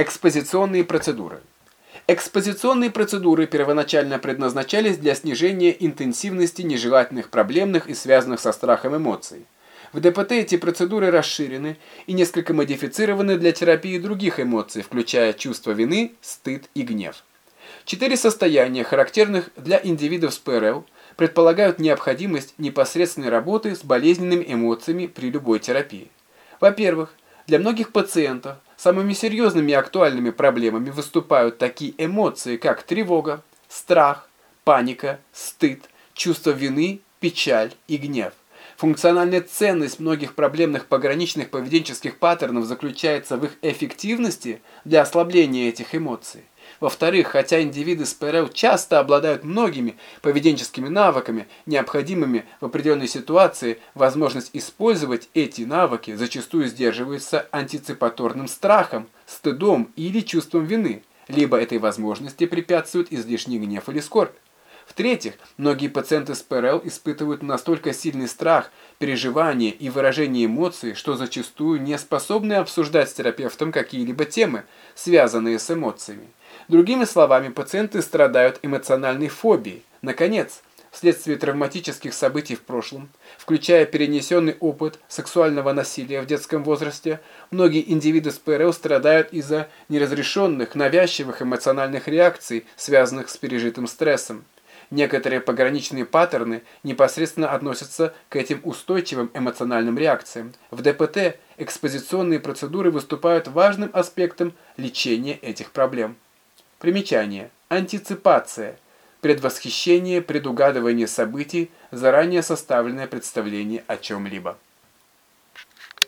Экспозиционные процедуры. Экспозиционные процедуры первоначально предназначались для снижения интенсивности нежелательных проблемных и связанных со страхом эмоций. В ДПТ эти процедуры расширены и несколько модифицированы для терапии других эмоций, включая чувство вины, стыд и гнев. Четыре состояния, характерных для индивидов с ПРЛ, предполагают необходимость непосредственной работы с болезненными эмоциями при любой терапии. Во-первых, для многих пациентов самыми серьезными и актуальными проблемами выступают такие эмоции, как тревога, страх, паника, стыд, чувство вины, печаль и гнев. Функциональная ценность многих проблемных пограничных поведенческих паттернов заключается в их эффективности для ослабления этих эмоций. Во-вторых, хотя индивиды с ПРЛ часто обладают многими поведенческими навыками, необходимыми в определенной ситуации, возможность использовать эти навыки зачастую сдерживается антиципаторным страхом, стыдом или чувством вины, либо этой возможности препятствует излишний гнев или скорбь. В-третьих, многие пациенты с ПРЛ испытывают настолько сильный страх, переживание и выражение эмоций, что зачастую не способны обсуждать с терапевтом какие-либо темы, связанные с эмоциями. Другими словами, пациенты страдают эмоциональной фобией. Наконец, вследствие травматических событий в прошлом, включая перенесенный опыт сексуального насилия в детском возрасте, многие индивиды с ПРЛ страдают из-за неразрешенных, навязчивых эмоциональных реакций, связанных с пережитым стрессом. Некоторые пограничные паттерны непосредственно относятся к этим устойчивым эмоциональным реакциям. В ДПТ экспозиционные процедуры выступают важным аспектом лечения этих проблем. Примечание. Антиципация. Предвосхищение, предугадывание событий, заранее составленное представление о чем-либо.